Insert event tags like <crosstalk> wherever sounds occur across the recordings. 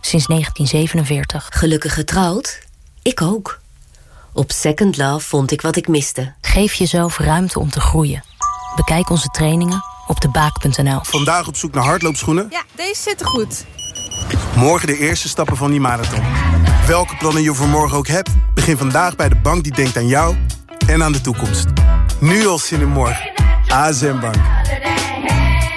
Sinds 1947. Gelukkig getrouwd? Ik ook. Op Second Love vond ik wat ik miste. Geef jezelf ruimte om te groeien. Bekijk onze trainingen op debaak.nl. Vandaag op zoek naar hardloopschoenen? Ja, deze zitten goed. Morgen de eerste stappen van die marathon. Welke plannen je voor morgen ook hebt, begin vandaag bij de bank die denkt aan jou en aan de toekomst. Nu al zin in morgen. ASM Bank.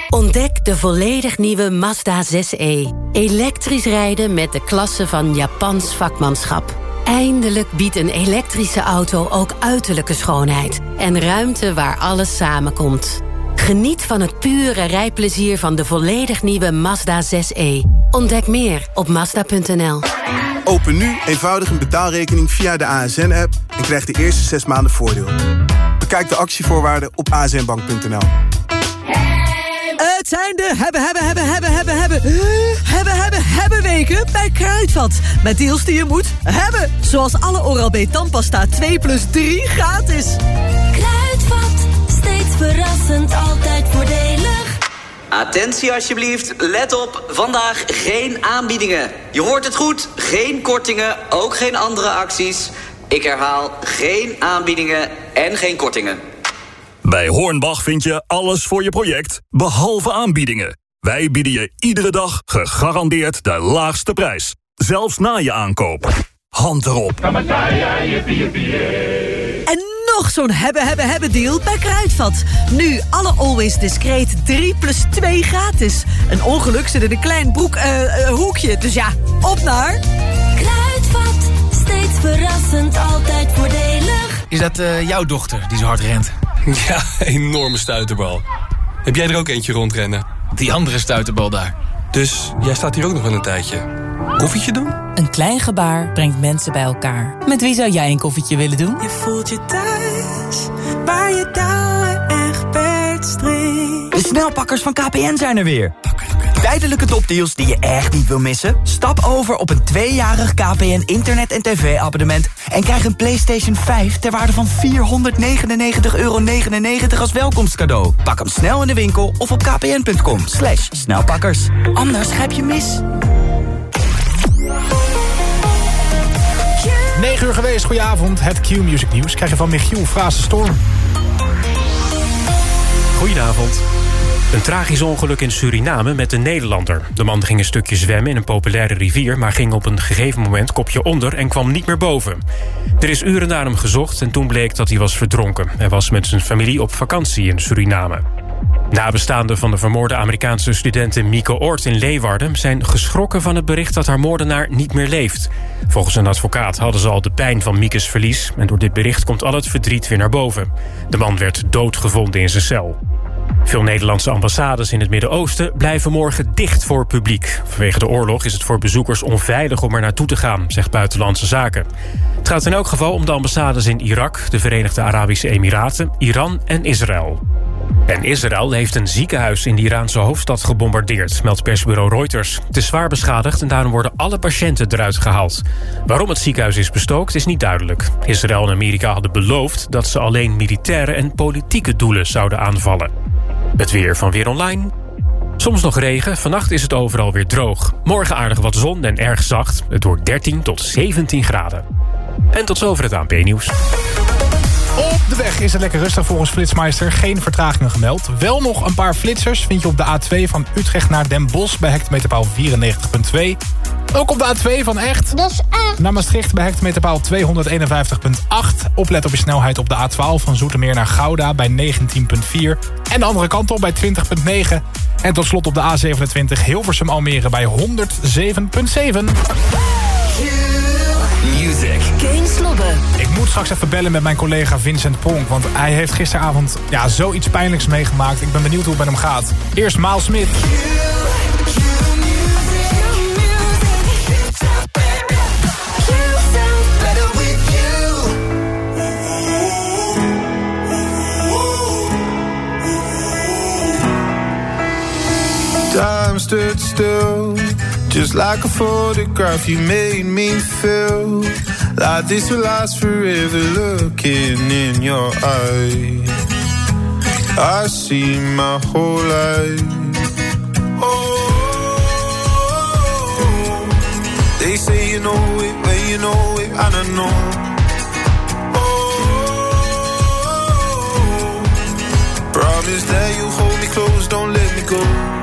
Ontdek de volledig nieuwe Mazda 6e. Elektrisch rijden met de klasse van Japans vakmanschap. Eindelijk biedt een elektrische auto ook uiterlijke schoonheid. En ruimte waar alles samenkomt. Geniet van het pure rijplezier van de volledig nieuwe Mazda 6e. Ontdek meer op Mazda.nl. Open nu eenvoudig een betaalrekening via de ASN-app... en krijg de eerste zes maanden voordeel. Bekijk de actievoorwaarden op asnbank.nl. Het zijn de hebben, hebben, hebben, hebben, hebben, hebben, hebben, hebben, hebben weken bij Kruidvat. Met deals die je moet hebben. Zoals alle Oral-B tandpasta 2 plus 3 gratis. Kruidvat, steeds verrassend, altijd voordelig. Attentie alsjeblieft, let op, vandaag geen aanbiedingen. Je hoort het goed, geen kortingen, ook geen andere acties. Ik herhaal, geen aanbiedingen en geen kortingen. Bij Hornbach vind je alles voor je project, behalve aanbiedingen. Wij bieden je iedere dag gegarandeerd de laagste prijs. Zelfs na je aankoop. Hand erop. En nog zo'n hebben, hebben, hebben deal bij Kruidvat. Nu alle Always Discreet 3 plus 2 gratis. Een ongeluk zit in een klein broek, eh, uh, hoekje. Dus ja, op naar... Kruidvat, steeds verrassend, altijd voordelig. Is dat uh, jouw dochter die zo hard rent? <laughs> Ja, enorme stuiterbal. Heb jij er ook eentje rondrennen? Die andere stuiterbal daar. Dus jij staat hier ook nog wel een tijdje. Koffietje doen? Een klein gebaar brengt mensen bij elkaar. Met wie zou jij een koffietje willen doen? Je voelt je thuis, waar je touwen echt bedstreekt. De snelpakkers van KPN zijn er weer. Tijdelijke topdeals die je echt niet wil missen? Stap over op een tweejarig KPN internet- en tv-abonnement... en krijg een PlayStation 5 ter waarde van 499,99 euro als welkomstcadeau. Pak hem snel in de winkel of op kpn.com. Slash snelpakkers. Anders grijp je mis. 9 uur geweest, goedenavond. Het Q-Music Nieuws krijg je van Michiel Storm. Goedenavond. Een tragisch ongeluk in Suriname met een Nederlander. De man ging een stukje zwemmen in een populaire rivier... maar ging op een gegeven moment kopje onder en kwam niet meer boven. Er is uren naar hem gezocht en toen bleek dat hij was verdronken. Hij was met zijn familie op vakantie in Suriname. Nabestaanden van de vermoorde Amerikaanse studenten Mieke Oort in Leeuwarden... zijn geschrokken van het bericht dat haar moordenaar niet meer leeft. Volgens een advocaat hadden ze al de pijn van Miekes verlies... en door dit bericht komt al het verdriet weer naar boven. De man werd doodgevonden in zijn cel. Veel Nederlandse ambassades in het Midden-Oosten blijven morgen dicht voor publiek. Vanwege de oorlog is het voor bezoekers onveilig om er naartoe te gaan, zegt Buitenlandse Zaken. Het gaat in elk geval om de ambassades in Irak, de Verenigde Arabische Emiraten, Iran en Israël. En Israël heeft een ziekenhuis in de Iraanse hoofdstad gebombardeerd, meldt persbureau Reuters. Het is zwaar beschadigd en daarom worden alle patiënten eruit gehaald. Waarom het ziekenhuis is bestookt is niet duidelijk. Israël en Amerika hadden beloofd dat ze alleen militaire en politieke doelen zouden aanvallen. Het weer van Weer Online. Soms nog regen, vannacht is het overal weer droog. Morgen aardig wat zon en erg zacht. Het wordt 13 tot 17 graden. En tot zover het ANP-nieuws. Op de weg is het lekker rustig volgens Flitsmeister. Geen vertragingen gemeld. Wel nog een paar flitsers vind je op de A2 van Utrecht naar Den Bosch... bij hectometerpaal 94.2. Ook op de A2 van Echt. Dat is echt. Naar Maastricht bij hectometerpaal 251.8. Oplet op je snelheid op de A12 van Zoetermeer naar Gouda bij 19.4. En de andere kant op bij 20.9. En tot slot op de A27 Hilversum Almere bij 107.7. Music. King Slobbe. Ik moet straks even bellen met mijn collega Vincent Ponk... want hij heeft gisteravond ja, zoiets pijnlijks meegemaakt. Ik ben benieuwd hoe het met hem gaat. Eerst Maal Smit. Time stood still, just like a photograph. You made me feel like this will last forever. Looking in your eyes, I see my whole life. Oh, they say you know it, when you know it, and I know. Oh, promise that you hold me close, don't let me go.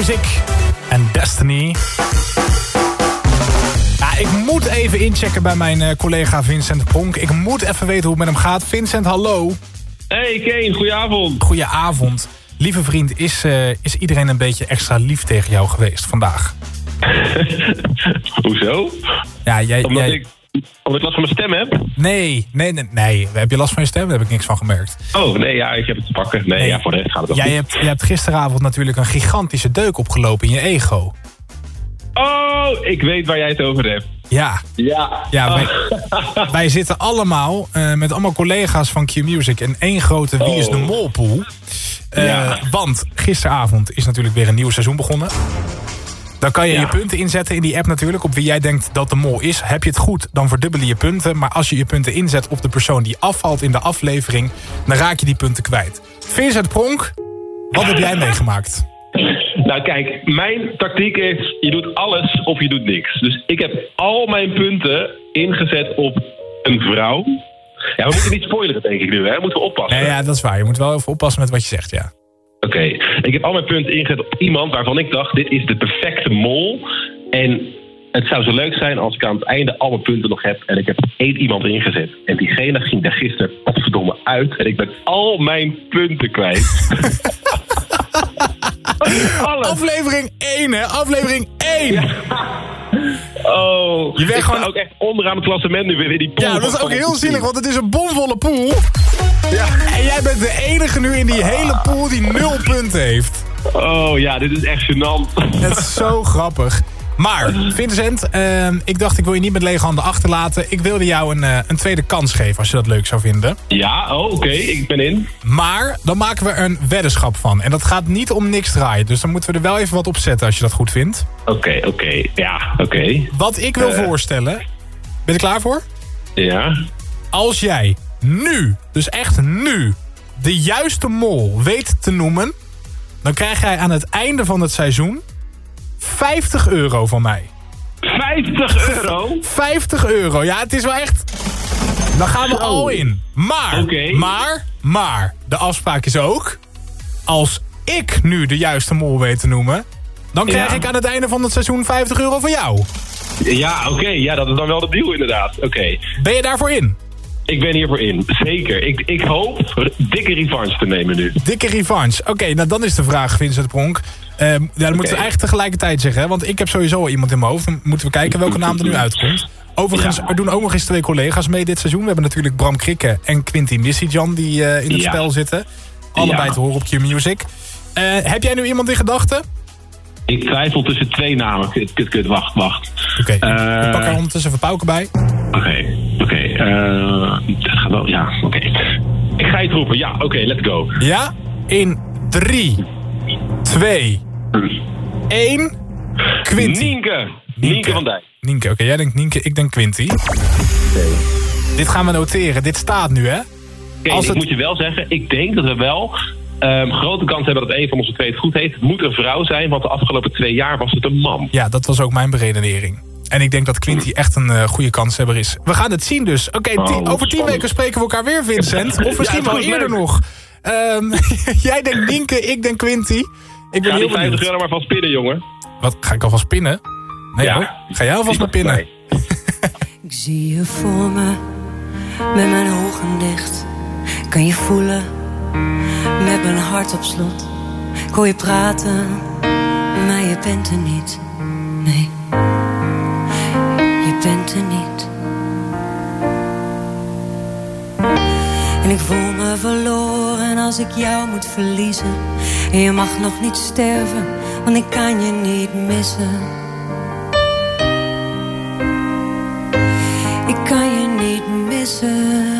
Q-Music. En Destiny. Ja, ik moet even inchecken bij mijn eh, collega Vincent Pronk. Ik moet even weten hoe het met hem gaat. Vincent, hallo. Hey Kane, goedenavond. Goedenavond. Lieve vriend, is, eh, is iedereen een beetje extra lief tegen jou geweest vandaag? <laughs> Hoezo? Ja, jij... Omdat, jij... Ik, omdat ik last van mijn stem heb? Nee, nee, nee, nee. Heb je last van je stem? Daar heb ik niks van gemerkt. Oh, nee, ja, ik heb het te pakken. Nee, ja, voor de rest gaat het wel Jij hebt, jij hebt gisteravond natuurlijk een gigantische deuk opgelopen in je ego. Oh, ik weet waar jij het over hebt. Ja. Ja. Ja, wij, <laughs> wij zitten allemaal eh, met allemaal collega's van Q-Music in één grote Wie is de Oh. Mol pool. Eh, Ja. Want gisteravond is natuurlijk weer een nieuw seizoen begonnen. Dan kan je Ja. je punten inzetten in die app natuurlijk. Op wie jij denkt dat de mol is. Heb je het goed, dan verdubbel je je punten. Maar als je je punten inzet op de persoon die afvalt in de aflevering... dan raak je die punten kwijt. Vincent Pronk, wat heb jij meegemaakt? Nou kijk, mijn tactiek is, je doet alles of je doet niks. Dus ik heb al mijn punten ingezet op een vrouw. Ja, we moeten niet spoileren denk ik nu, hè? Moeten we oppassen. Nee, ja, dat is waar. Je moet wel even oppassen met wat je zegt, ja. Oké, ik heb al mijn punten ingezet op iemand waarvan ik dacht, dit is de perfecte mol. En het zou zo leuk zijn als ik aan het einde al mijn punten nog heb. En ik heb één iemand ingezet. En diegene ging daar gisteren verdomme uit. En ik ben al mijn punten kwijt. <laughs> Aflevering 1, hè? Aflevering 1! Oh, Je bent gewoon- ook echt onderaan het klassement nu weer in die pool. Ja, dat is ook heel zielig, want het is een bomvolle pool. En jij bent de enige nu in die hele pool die nul punten heeft. Oh ja, dit is echt gênant. Het is zo <laughs> grappig. Maar, Vincent, ehm, ik dacht ik wil je niet met lege handen achterlaten. Ik wilde jou een, eh, een tweede kans geven als je dat leuk zou vinden. Ja, oh, oké, ik ben in. Maar dan maken we er een weddenschap van. En dat gaat niet om niks draaien. Dus dan moeten we er wel even wat op zetten als je dat goed vindt. Oké, oké, ja, oké. Wat ik wil Eh. voorstellen... Ben je er klaar voor? Ja. Als jij nu, dus echt nu, de juiste mol weet te noemen... dan krijg jij aan het einde van het seizoen 50 euro van mij. 50 euro? 50 euro, ja, het is wel echt... Dan gaan we al in. Maar, maar, maar, de afspraak is ook... als ik nu de juiste mol weet te noemen... dan krijg Ja. ik aan het einde van het seizoen 50 euro van jou. Ja, oké, ja, dat is dan wel de deal inderdaad. Oké. Ben je daarvoor in? Ik ben hiervoor in, zeker. Ik, ik hoop dikke revanche te nemen nu. Dikke revanche. Oké, nou dan is de vraag, Vincent Pronk. Ehm, ja, dan moeten we eigenlijk tegelijkertijd zeggen. Hè? Want ik heb sowieso al iemand in mijn hoofd. Dan moeten we kijken welke naam er nu uitkomt. Overigens, er doen ook nog eens twee collega's mee dit seizoen. We hebben natuurlijk Bram Krikke en Quinty Missijan die eh, in het Ja. spel zitten. Allebei te horen op Q-Music. Eh, heb jij nu iemand in gedachten? Ik twijfel tussen twee namen. Kut, kut, kut, wacht, wacht. Oké, Eh, ik pak er ondertussen even Pauken bij. Oké, oké. eh, wel, ja, oké. Ik ga iets roepen, ja, oké, let's go. Ja? In 3, 2, 1. Quinty. Nienke. Nienke van Dijk. Nienke, oké, jij denkt Nienke, ik denk Quinty. Dit gaan we noteren, dit staat nu, hè? Oké, ik moet je wel zeggen, ik denk dat we wel ehm, grote kans hebben dat een van onze twee het goed heeft. Het moet een vrouw zijn, want de afgelopen twee jaar was het een man. Ja, dat was ook mijn beredenering. En ik denk dat Quinty echt een eh, goede kanshebber is. We gaan het zien dus. Oké, Oh, ti- over tien spannend. weken spreken we elkaar weer, Vincent. <laughs> Of Ja, misschien dat wel eerder leuk. nog. Ehm, <laughs> jij denkt Nienke, ik denk Quinty. Ik ben Ga heel die 50 benieuwd. euro maar van spinnen, jongen. Wat, ga ik alvast pinnen? Nee Ja. hoor. Ga jij alvast maar pinnen? Ik zie je voor me, met mijn ogen dicht. Kan je voelen, met mijn hart op slot. Hoor je praten, maar je bent er niet. Nee, je bent er niet. En ik voel me verloren als ik jou moet verliezen. En je mag nog niet sterven, want ik kan je niet missen. Ik kan je niet missen.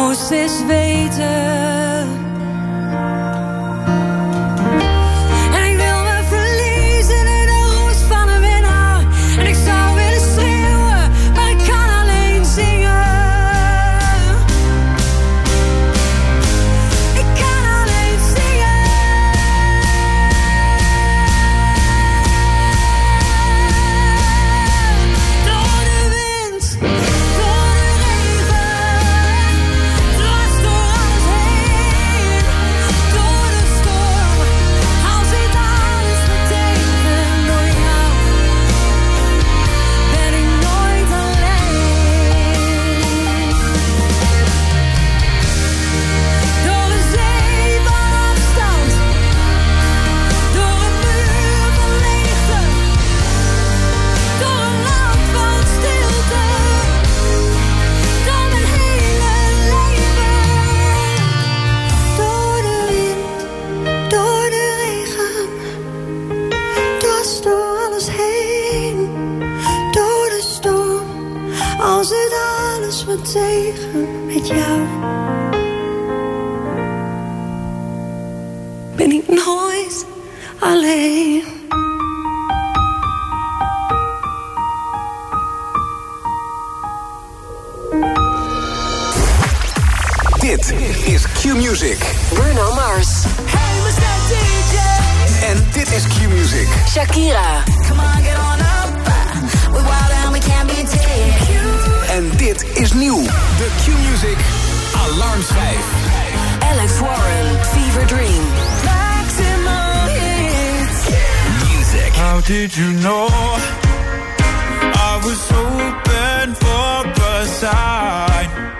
moest eens weten. Is Q-Music. Bruno Mars. Hey, Mr. DJ. En dit is Q-Music. Shakira. Come on, get on up. We wild and we can't be tamed. En dit is nieuw. De Q-Music Alarmschijf. Alex Warren. Fever Dream. Maximum hits. Music. How did you know I was open for a sign?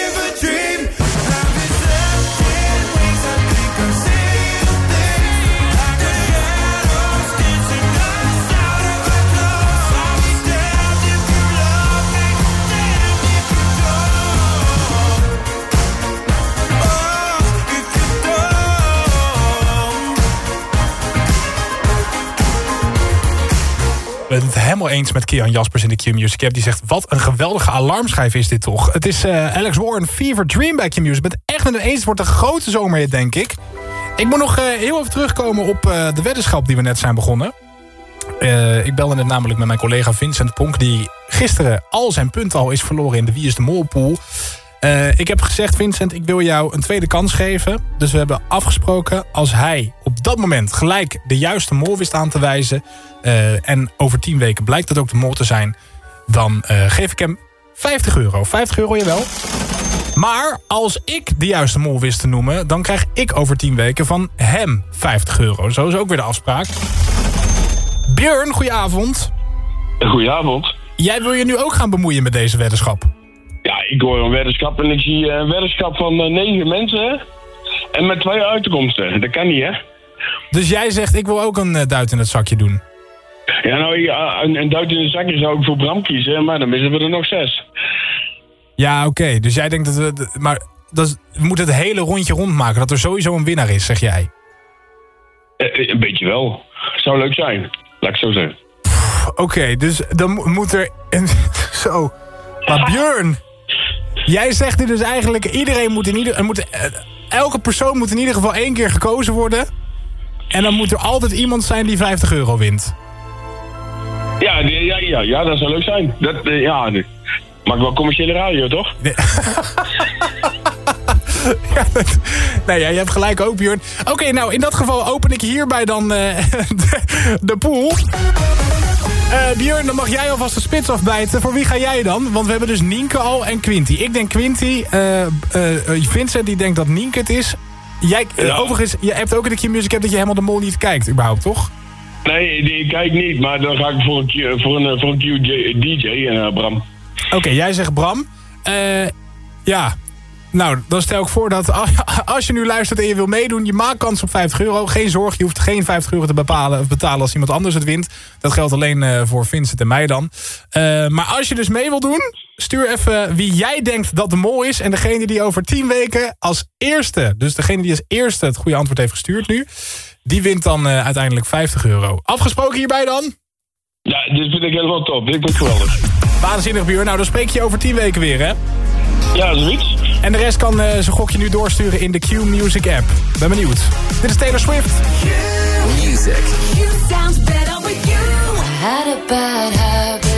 helemaal eens met Kian Jaspers in de Q-Music app. Die zegt, wat een geweldige alarmschijf is dit toch. Het is eh, Alex Warren, Fever Dream bij Q-Music. Ik echt met een eens. Wordt een grote zomerhit, denk ik. Ik moet nog eh, heel even terugkomen op eh, de weddenschap die we net zijn begonnen. Ik belde net namelijk met mijn collega Vincent Ponk... die gisteren al zijn punt al is verloren in de Wie is de Mol Eh, ik heb gezegd, Vincent, ik wil jou een tweede kans geven. Dus we hebben afgesproken, als hij op dat moment gelijk de juiste mol wist aan te wijzen... eh, en over tien weken blijkt dat ook de mol te zijn... dan eh, geef ik hem 50 euro. 50 euro, jawel. Maar als ik de juiste mol wist te noemen... dan krijg ik over 10 weken van hem 50 euro. Zo is ook weer de afspraak. Björn, goedenavond. Goedenavond. Jij wil je nu ook gaan bemoeien met deze weddenschap? Ja, ik hoor een weddenschap en ik zie een weddenschap van eh, negen mensen. En met twee uitkomsten. Dat kan niet, hè? Dus jij zegt, ik wil ook een eh, duit in het zakje doen. Ja, nou, een, een duit in de zakje zou ik voor Bram kiezen, maar dan missen we er nog zes. Ja, oké. Dus jij denkt dat we... Maar dat is- we moeten het hele rondje rondmaken. Dat er sowieso een winnaar is, zeg jij. Eh, een beetje wel. Zou leuk zijn, laat ik zo zeggen. Oké, dus dan mo- moet er... Een, <laughs> zo. Maar Björn... Jij zegt nu dus eigenlijk... Iedereen moet in ieder... Er moet, eh, elke persoon moet in ieder geval één keer gekozen worden. En dan moet er altijd iemand zijn die 50 euro wint. Ja, ja, ja, ja dat zou leuk zijn. Dat, eh, ja, maakt wel commerciële radio, toch? <laughs> Ja, dat- nee, ja, je hebt gelijk ook, Björn. Oké, nou, in dat geval open ik hierbij dan eh, <laughs> de, de pool. Eh Björn, dan mag jij alvast de spits afbijten. Voor wie ga jij dan? Want we hebben dus Nienke al en Quinty. Ik denk Quinty. eh, eh, Vincent die denkt dat Nienke het is. Jij, Ja. Overigens, je hebt ook in de Q-Music app dat je helemaal de mol niet kijkt, überhaupt, toch? Nee, die, ik kijk niet, maar dan ga ik voor een, Q- voor een, voor een QJ DJ en Bram. Oké, jij zegt Bram. Ja, nou, dan stel ik voor dat <laughs> als je nu luistert en je wil meedoen... je maakt kans op 50 euro. Geen zorg, je hoeft geen 50 euro te bepalen, of betalen als iemand anders het wint. Dat geldt alleen eh, voor Vincent en mij dan. Eh, maar als je dus mee wil doen, stuur even wie jij denkt dat de mol is. En degene die over 10 weken als eerste... dus degene die als eerste het goede antwoord heeft gestuurd nu... die wint dan eh, uiteindelijk 50 euro. Afgesproken hierbij dan? Ja, dit vind ik helemaal top. Dit wordt geweldig. Waanzinnig, buur. Nou, dan spreek je over 10 weken weer, hè? Ja, zoiets. En de rest kan uh, zijn gokje nu doorsturen in de Q-Music app. Ben benieuwd. Dit is Taylor Swift. You, music. You sounds better with you. Had a bad habit.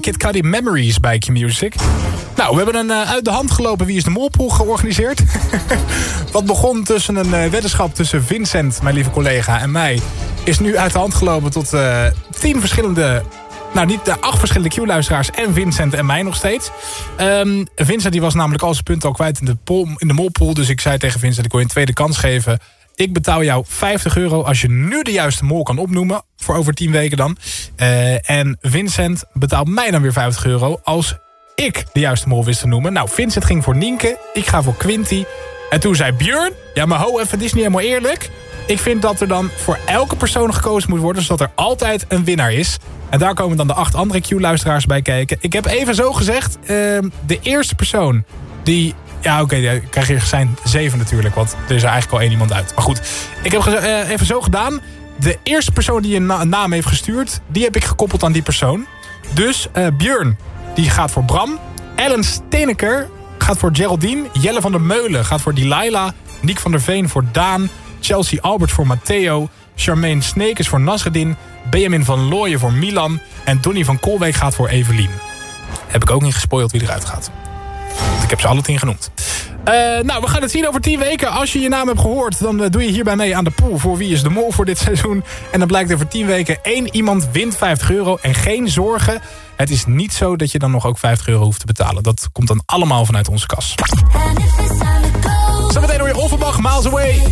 Kid Cudi, Memories bij Q-Music. Nou, we hebben een eh, uit de hand gelopen Wie is de Molpool georganiseerd. <laughs> Wat begon tussen een eh, weddenschap tussen Vincent, mijn lieve collega, en mij... is nu uit de hand gelopen tot eh, tien verschillende... Nou, niet de acht verschillende Q-luisteraars en Vincent en mij nog steeds. Ehm, Vincent die was namelijk al zijn punten al kwijt in de, in de molpool. Dus ik zei tegen Vincent, ik wil je een tweede kans geven. Ik betaal jou 50 euro als je nu de juiste mol kan opnoemen. Voor over 10 weken dan. Eh, en Vincent betaalt mij dan weer 50 euro als ik de juiste mol wist te noemen. Nou, Vincent ging voor Nienke. Ik ga voor Quinty. En toen zei Björn... Ja, maar ho even, dit is niet helemaal eerlijk. Ik vind dat er dan voor elke persoon gekozen moet worden... zodat er altijd een winnaar is. En daar komen dan de acht andere Q-luisteraars bij kijken. Ik heb even zo gezegd... ehm, de eerste persoon die ja, oké, ja, krijg je zijn zeven natuurlijk. Want er is er eigenlijk al één iemand uit. Maar goed, ik heb eh, even zo gedaan. De eerste persoon die een, na- een naam heeft gestuurd... die heb ik gekoppeld aan die persoon. Dus eh Björn, die gaat voor Bram. Ellen Steneker gaat voor Geraldine. Jelle van der Meulen gaat voor Delilah. Niek van der Veen voor Daan. Chelsea Albert voor Matteo. Charmaine Sneekers voor Nasreddin. Benjamin van Looyen voor Milan. En Donny van Kolbeek gaat voor Evelien. Heb ik ook niet gespoild wie eruit gaat. Want ik heb ze alle tien genoemd. Eh, nou, we gaan het zien over 10 weken. Als je je naam hebt gehoord, dan eh, doe je hierbij mee aan de pool voor Wie is de Mol voor dit <laughs> seizoen. En dan blijkt er voor 10 weken één iemand wint 50 euro. En geen zorgen, het is niet zo dat je dan nog ook 50 euro hoeft te betalen. Dat komt dan allemaal vanuit onze kas. Zometeen hoor je Offenbach, Miles Away.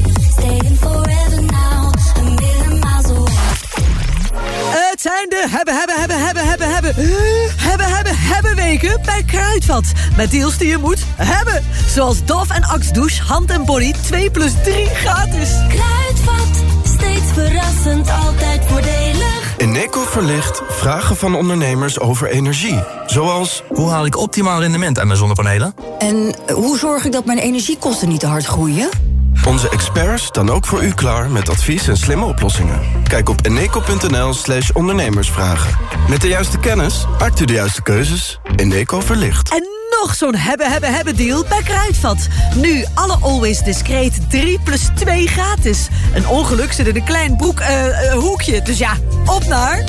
Zijn de hebben, hebben, hebben, hebben, hebben, hebben, hebben, hebben, hebben weken bij Kruidvat. Met deals die je moet hebben. Zoals Dove en Axe Douche, hand en body 2 plus 3 gratis. Kruidvat, steeds verrassend, altijd voordelig. Eneco verlicht vragen van ondernemers over energie. Zoals, hoe haal ik optimaal rendement aan mijn zonnepanelen? En hoe zorg ik dat mijn energiekosten niet te hard groeien? Onze experts staan ook voor u klaar met advies en slimme oplossingen. Kijk op eneco.nl slash ondernemersvragen. Met de juiste kennis maakt u de juiste keuzes. Eneco verlicht. En nog zo'n hebben, hebben, hebben deal bij Kruidvat. Nu alle Always Discreet 3 plus 2 gratis. Een ongeluk zit in een klein broek, eh, eh, hoekje. Dus ja, op naar...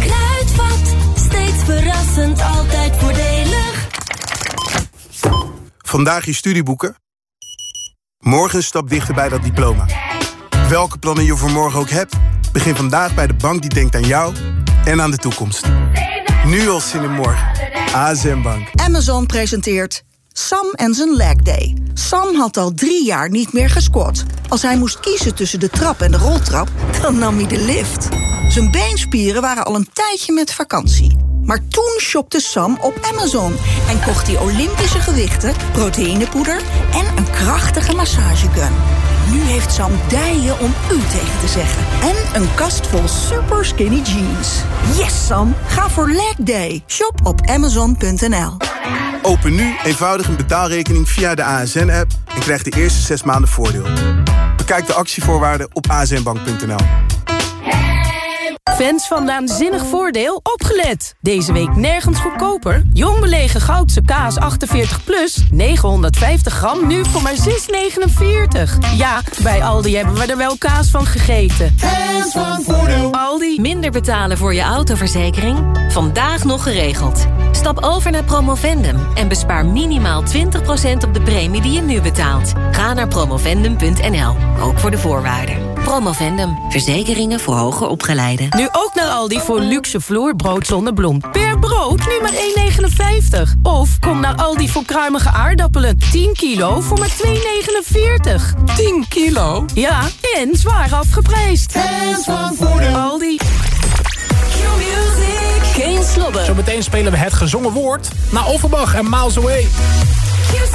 Kruidvat, steeds verrassend, altijd voordelig. Vandaag je studieboeken. Morgen een stap dichter bij dat diploma. Welke plannen je voor morgen ook hebt... begin vandaag bij de bank die denkt aan jou en aan de toekomst. Nu al zin in morgen. ASM Bank. Amazon presenteert Sam en zijn leg day. Sam had al drie jaar niet meer gesquat. Als hij moest kiezen tussen de trap en de roltrap, dan nam hij de lift. Zijn beenspieren waren al een tijdje met vakantie. Maar toen shopte Sam op Amazon en kocht hij Olympische gewichten, proteïnepoeder en een krachtige massagegun. Nu heeft Sam dijen om u tegen te zeggen. En een kast vol super skinny jeans. Yes, Sam! Ga voor leg day. Shop op amazon.nl. Open nu eenvoudig een betaalrekening via de ASN-app... en krijg de eerste zes maanden voordeel. Bekijk de actievoorwaarden op asnbank.nl. Fans van Naanzinnig Voordeel, opgelet! Deze week nergens goedkoper. Jong belegen goudse kaas 48 plus, 950 gram, nu voor maar 6,49. Ja, bij Aldi hebben we er wel kaas van gegeten. Fans van Voordeel. Aldi. Minder betalen voor je autoverzekering? Vandaag nog geregeld. Stap over naar Promovendum en bespaar minimaal 20% op de premie die je nu betaalt. Ga naar promovendum.nl, ook voor de voorwaarden. Promovendum, verzekeringen voor hoger opgeleiden. Nu ook naar Aldi voor luxe vloerbrood zonder bloem. Per brood nu maar 1,59. Of kom naar Aldi voor kruimige aardappelen. 10 kilo voor maar 2,49. 10 kilo? Ja, en zwaar afgeprijsd. Fans van Voordeel. Aldi. Geen slobben. Zometeen spelen we het gezongen woord naar Offenbach en Miles Away. You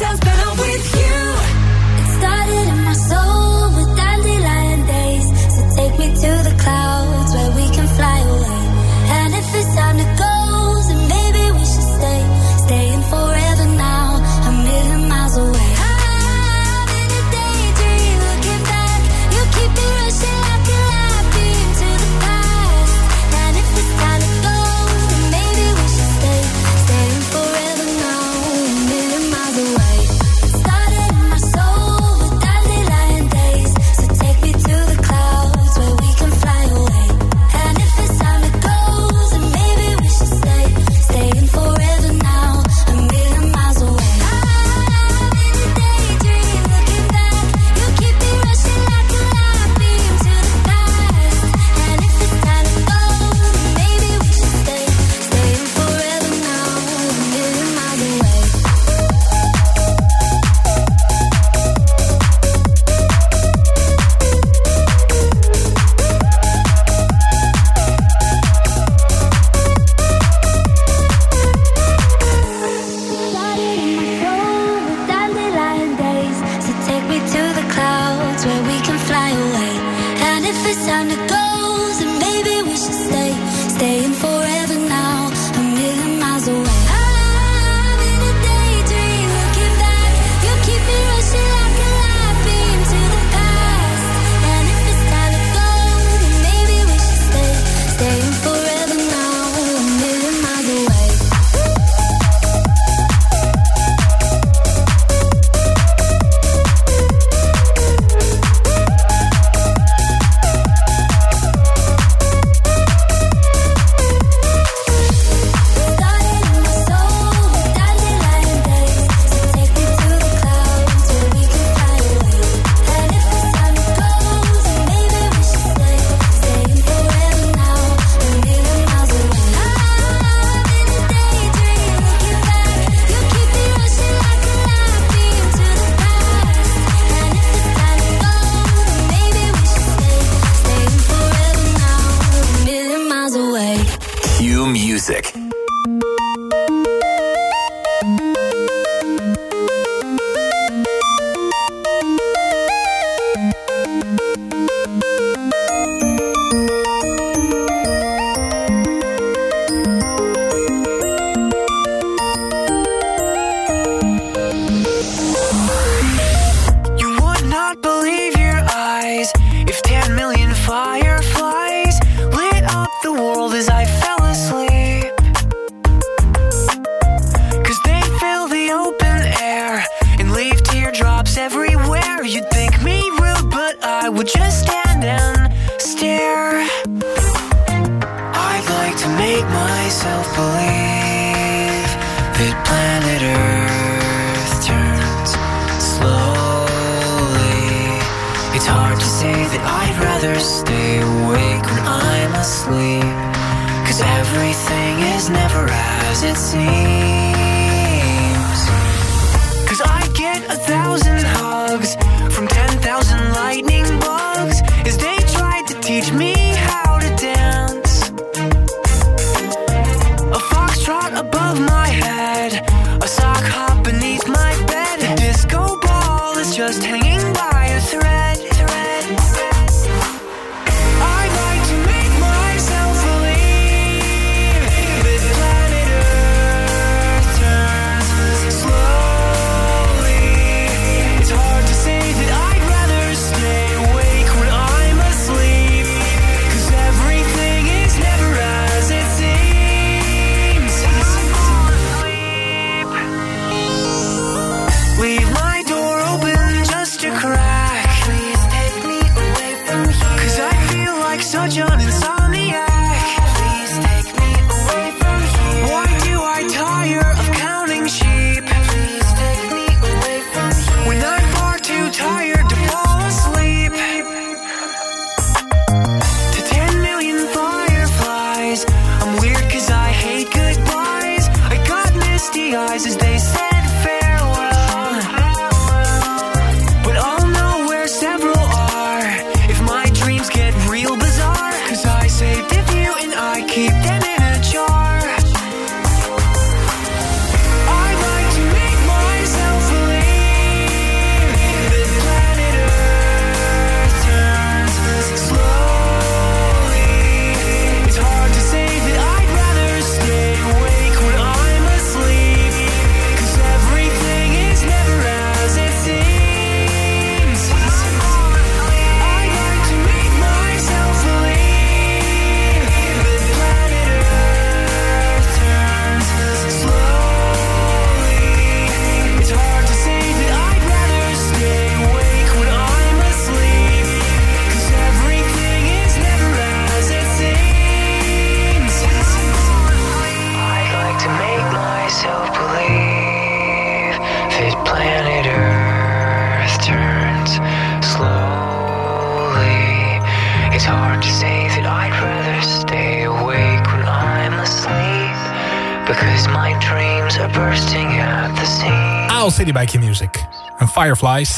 City bij music, En Fireflies.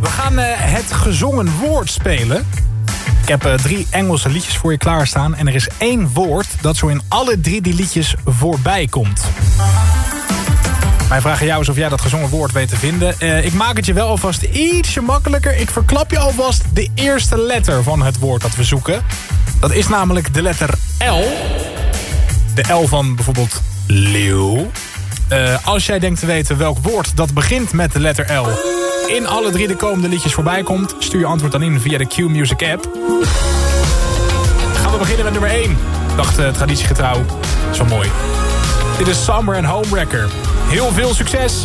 We gaan eh, het gezongen woord spelen. Ik heb eh, drie Engelse liedjes voor je klaarstaan. En er is één woord dat zo in alle drie die liedjes voorbij komt. Mijn vraag aan jou is of jij dat gezongen woord weet te vinden. Eh, ik maak het je wel alvast ietsje makkelijker. Ik verklap je alvast de eerste letter van het woord dat we zoeken. Dat is namelijk de letter L. De L van bijvoorbeeld leeuw. Eh, als jij denkt te weten welk woord dat begint met de letter L... in alle drie de komende liedjes voorbij komt... stuur je antwoord dan in via de Q-Music app. Gaan we beginnen met nummer 1. Dacht uh, traditiegetrouw. Zo mooi. Dit is Summer and Homewrecker. Heel veel succes!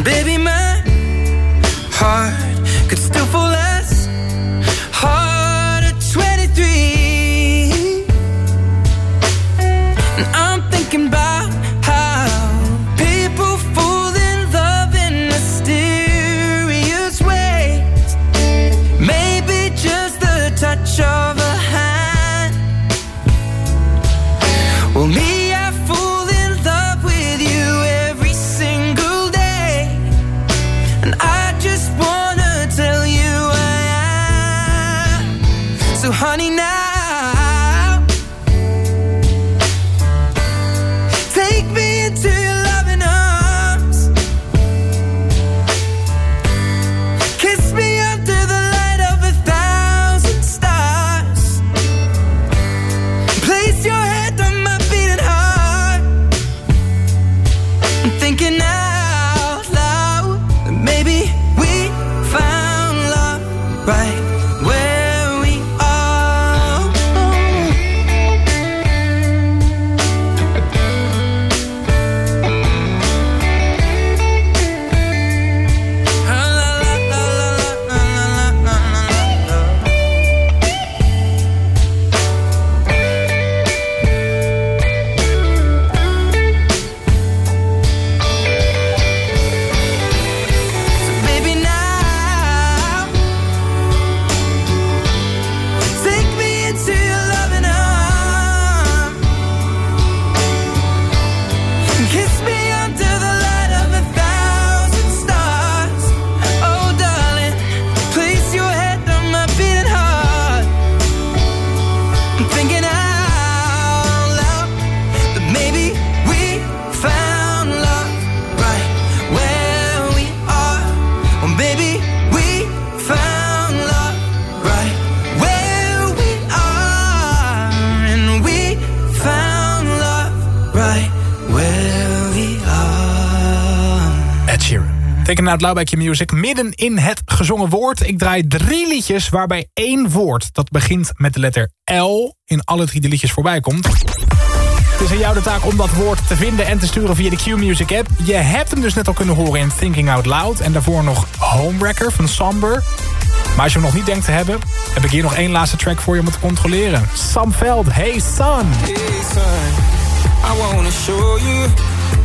Baby, my heart Teken out loud bij Q-Music. Midden in het gezongen woord. Ik draai drie liedjes waarbij één woord... dat begint met de letter L... in alle drie de liedjes voorbij komt. Het is aan jou de taak om dat woord te vinden en te sturen via de Q-Music app. Je hebt hem dus net al kunnen horen in Thinking Out Loud. En daarvoor nog Homewrecker van Samber. Maar als je hem nog niet denkt te hebben... heb ik hier nog één laatste track voor je om het te controleren. Sam Veld, Hey Son. Hey son, I wanna show you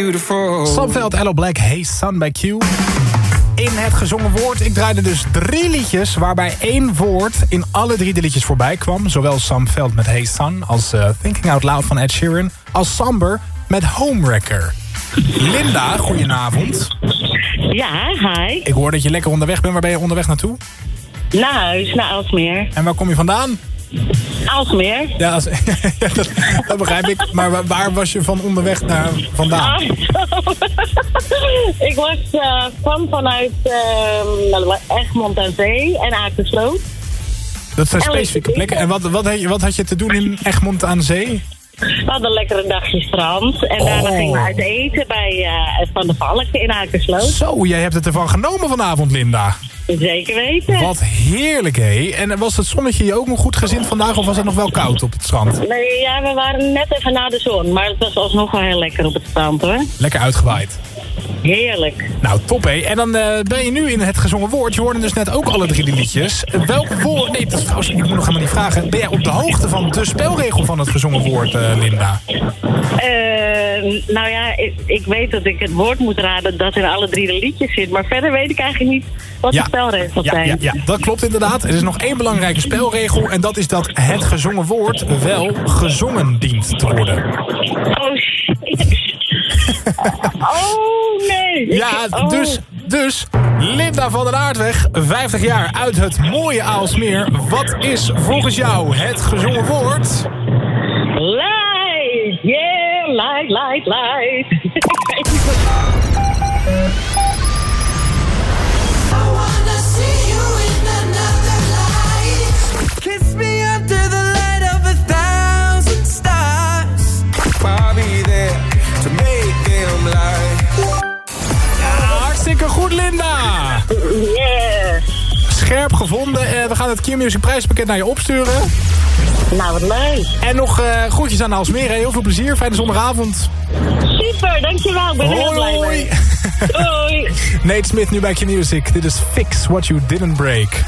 beautiful. Samveld, Ello Black, Hey Sun bij Q. In het gezongen woord, ik draaide dus drie liedjes... waarbij één woord in alle drie de liedjes voorbij kwam. Zowel Sam Veld met Hey Sun als eh, Thinking Out Loud van Ed Sheeran... als Samber met Homewrecker. Linda, goedenavond. Ja, hi. Ik hoor dat je lekker onderweg bent. Waar ben je onderweg naartoe? Naar huis, naar Alsmeer. En waar kom je vandaan? Ja, als, dat, <laughs> dat begrijp ik. Maar waar, waar was je van onderweg naar vandaan? Ah, zo. <laughs> ik was, eh, kwam vanuit uh, Egmond aan Zee en Akersloot. Dat zijn specifieke plekken. En wat, wat, had je, wat had je te doen in Egmond aan Zee? We hadden een lekkere dagje strand. En daarna Oh. gingen we uit eten bij eh, Van de Valk in Akersloot. Zo, jij hebt het ervan genomen vanavond, Linda. Zeker weten. Wat heerlijk, hé. En was het zonnetje je ook nog goed gezind vandaag... of was het nog wel koud op het strand? Nee, ja, we waren net even na de zon. Maar het was alsnog wel heel lekker op het strand hoor. Lekker uitgewaaid. Heerlijk. Nou, top, hé. En dan eh, ben je nu in het gezongen woord. Je hoorde dus net ook alle drie de liedjes. Welk woord... Nee, dat is trouwens, ik moet nog helemaal niet vragen. Ben jij op de hoogte van de spelregel van het gezongen woord, eh, Linda? Eh, nou ja, ik, ik weet dat ik het woord moet raden dat in alle drie de liedjes zit. Maar verder weet ik eigenlijk niet wat de spelregels ja, zijn. ja, ja, dat klopt inderdaad. Er is nog één belangrijke spelregel. En dat is dat het gezongen woord wel gezongen dient te worden. Oh, shit. <laughs> oh, nee. Ja, Oh. dus, dus Linda van der Aardweg, 50 jaar uit het mooie Aalsmeer. Wat is volgens jou het gezongen woord? Light, light, light, light. Kiss me under the light of a thousand stars. I'll be there to make them lie. Ja, hartstikke goed, Linda! Scherp gevonden. Eh, we gaan het Q-Music prijspakket naar je opsturen. Nou, wat leuk. En nog eh groetjes aan Aalsmeer. hè. Heel veel plezier. Fijne zondagavond. Super, dankjewel. Ik ben heel Hoi, blij hoi. <laughs> Nate Smith nu bij Q-Music. Dit is Fix What You Didn't Break.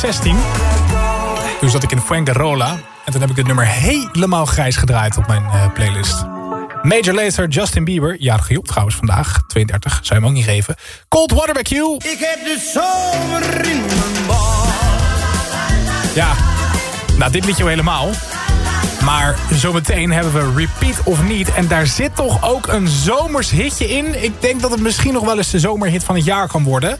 2016. Toen zat ik in Fuengirola. En toen heb ik het nummer helemaal grijs gedraaid op mijn eh, playlist. Major Lazer, Justin Bieber. Jarige Job trouwens vandaag. 32, zou je hem ook niet geven. Cold Water Barbecue. Ik heb de zomer in mijn bal. Ja, nou dit liedje helemaal. Maar zometeen hebben we Repeat of Niet. En daar zit toch ook een zomers hitje in. Ik denk dat het misschien nog wel eens de zomerhit van het jaar kan worden.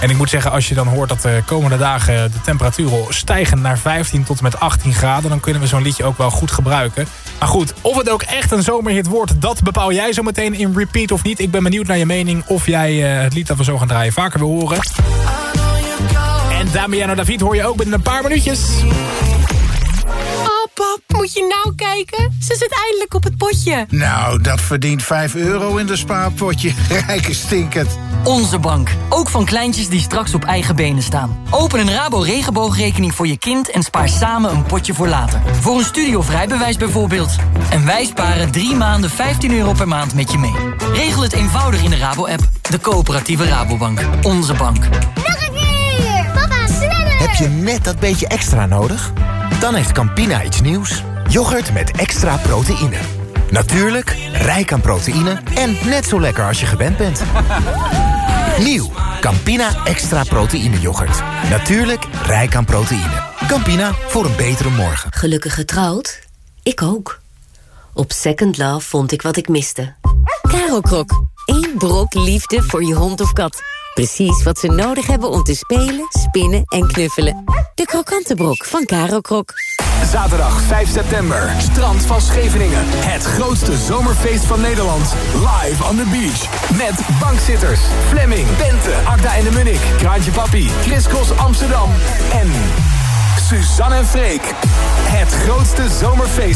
En ik moet zeggen, als je dan hoort dat de komende dagen de temperaturen stijgen naar 15 tot en met 18 graden... dan kunnen we zo'n liedje ook wel goed gebruiken. Maar goed, of het ook echt een zomerhit wordt, dat bepaal jij zo meteen in Repeat of niet. Ik ben benieuwd naar je mening of jij eh, het lied dat we zo gaan draaien vaker wil horen. En Damiano David hoor je ook binnen een paar minuutjes. Moet je nou kijken? Ze zit eindelijk op het potje. Nou, dat verdient 5 euro in de spaarpotje. <laughs> Rijke stinkend. Onze bank. Ook van kleintjes die straks op eigen benen staan. Open een Rabo regenboogrekening voor je kind en spaar samen een potje voor later. Voor een studie of rijbewijs bijvoorbeeld. En wij sparen drie maanden 15 euro per maand met je mee. Regel het eenvoudig in de Rabo-app. De coöperatieve Rabobank. Onze bank. Nog een keer! Papa, sneller! Heb je net dat beetje extra nodig? Dan heeft Campina iets nieuws. Yoghurt met extra proteïne. Natuurlijk, rijk aan proteïne en net zo lekker als je gewend bent. Nieuw, Campina extra proteïne yoghurt. Natuurlijk, rijk aan proteïne. Campina, voor een betere morgen. Gelukkig getrouwd? Ik ook. Op Second Love vond ik wat ik miste. Krok. Eén brok liefde voor je hond of kat. Precies wat ze nodig hebben om te spelen, spinnen en knuffelen. De krokante brok van Krok. Zaterdag 5 september, strand van Scheveningen. Het grootste zomerfeest van Nederland. Live on the beach. Met bankzitters, Fleming, Bente, Agda en de Munnik, Kraantje Papi, Chris Amsterdam en Suzanne en Freek. Het grootste zomerfeest